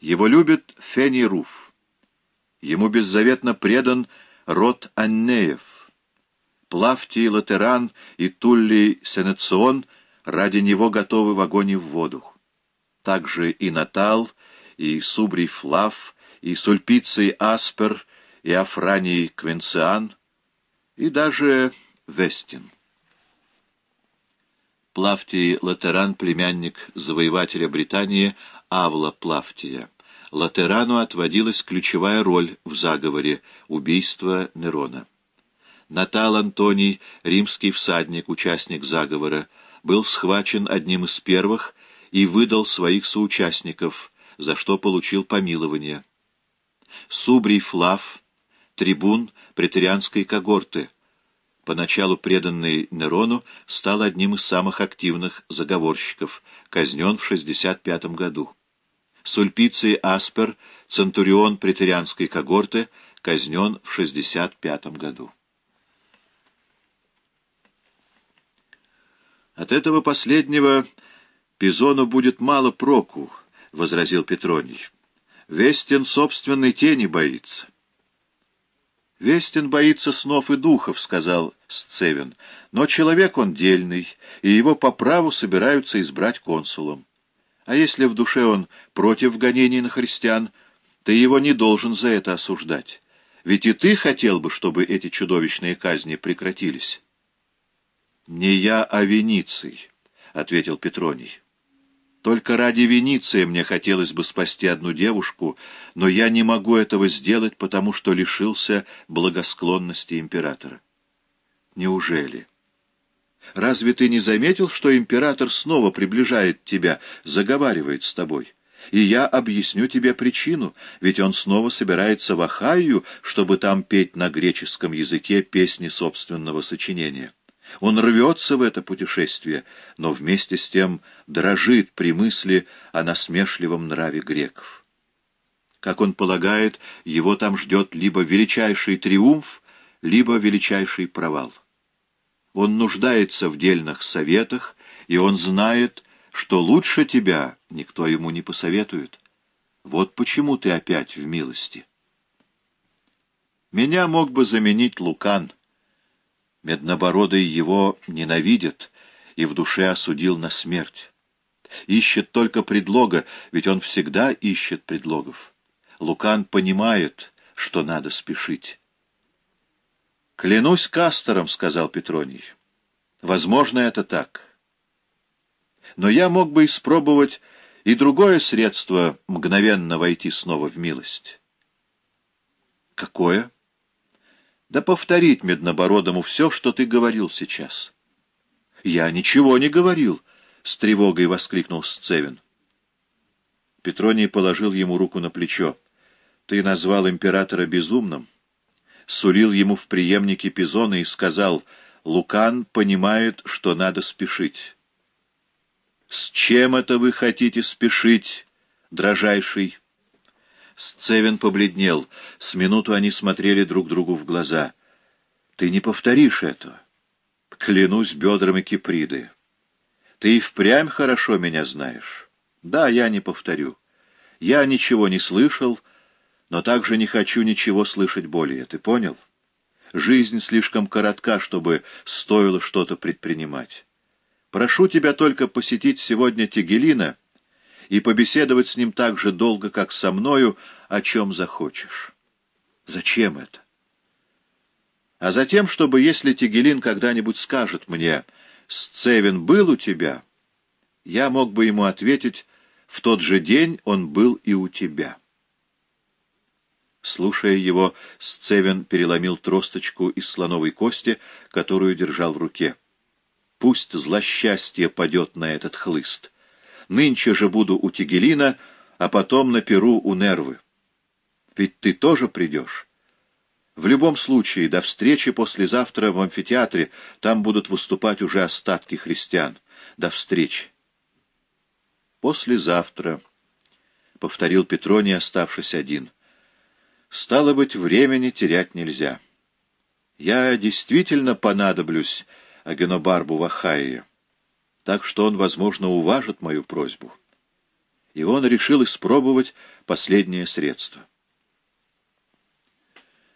Его любит Фений Руф. Ему беззаветно предан род Аннеев. Плавтий Латеран и Туллий Сенецион ради него готовы в огонь и в воду. Также и Натал, и Субрий Флав, и Сульпиций Аспер, и Афраний Квинциан, и даже Вестин. Плавтий Латеран, племянник завоевателя Британии Авла Плавтия. Латерану отводилась ключевая роль в заговоре убийства Нерона. Натал Антоний, римский всадник, участник заговора, был схвачен одним из первых и выдал своих соучастников, за что получил помилование. Субрий Флав, трибун претерианской когорты, поначалу преданный Нерону, стал одним из самых активных заговорщиков, казнен в 65 году. Сульпиций Аспер, центурион претерианской когорты, казнен в 65 году. От этого последнего Пизону будет мало проку, — возразил Петроний. Вестин собственной тени боится. «Вестин боится снов и духов», — сказал Сцевин. «Но человек он дельный, и его по праву собираются избрать консулом. А если в душе он против гонений на христиан, ты его не должен за это осуждать. Ведь и ты хотел бы, чтобы эти чудовищные казни прекратились». «Не я, а Вениций», — ответил Петроний. «Только ради Вениция мне хотелось бы спасти одну девушку, но я не могу этого сделать, потому что лишился благосклонности императора». «Неужели?» «Разве ты не заметил, что император снова приближает тебя, заговаривает с тобой?» И я объясню тебе причину, ведь он снова собирается в Ахайю, чтобы там петь на греческом языке песни собственного сочинения. Он рвется в это путешествие, но вместе с тем дрожит при мысли о насмешливом нраве греков. Как он полагает, его там ждет либо величайший триумф, либо величайший провал. Он нуждается в дельных советах, и он знает, что лучше тебя никто ему не посоветует. Вот почему ты опять в милости. Меня мог бы заменить Лукан — Меднобородый его ненавидит и в душе осудил на смерть. Ищет только предлога, ведь он всегда ищет предлогов. Лукан понимает, что надо спешить. «Клянусь Кастором», — сказал Петроний. «Возможно, это так. Но я мог бы испробовать и другое средство мгновенно войти снова в милость». «Какое?» Да повторить Меднобородому все, что ты говорил сейчас. — Я ничего не говорил, — с тревогой воскликнул Сцевин. Петроний положил ему руку на плечо. — Ты назвал императора безумным, сулил ему в преемнике Пизона и сказал, «Лукан понимает, что надо спешить». «С чем это вы хотите спешить, дрожайший?» Сцевин побледнел. С минуту они смотрели друг другу в глаза. «Ты не повторишь этого. Клянусь бедрами Киприды. Ты и впрямь хорошо меня знаешь. Да, я не повторю. Я ничего не слышал, но также не хочу ничего слышать более. Ты понял? Жизнь слишком коротка, чтобы стоило что-то предпринимать. Прошу тебя только посетить сегодня Тегелина — и побеседовать с ним так же долго, как со мною, о чем захочешь. Зачем это? А затем, чтобы, если Тигелин когда-нибудь скажет мне, «Сцевин был у тебя», я мог бы ему ответить, «В тот же день он был и у тебя». Слушая его, Сцевин переломил тросточку из слоновой кости, которую держал в руке. «Пусть злосчастье падет на этот хлыст». Нынче же буду у Тигелина, а потом на Перу у Нервы. Ведь ты тоже придешь. В любом случае, до встречи послезавтра в амфитеатре, там будут выступать уже остатки христиан. До встречи. Послезавтра, — повторил Петроний, оставшись один. Стало быть, времени терять нельзя. Я действительно понадоблюсь Агенобарбу в Ахайе так что он, возможно, уважит мою просьбу. и он решил испробовать последнее средство.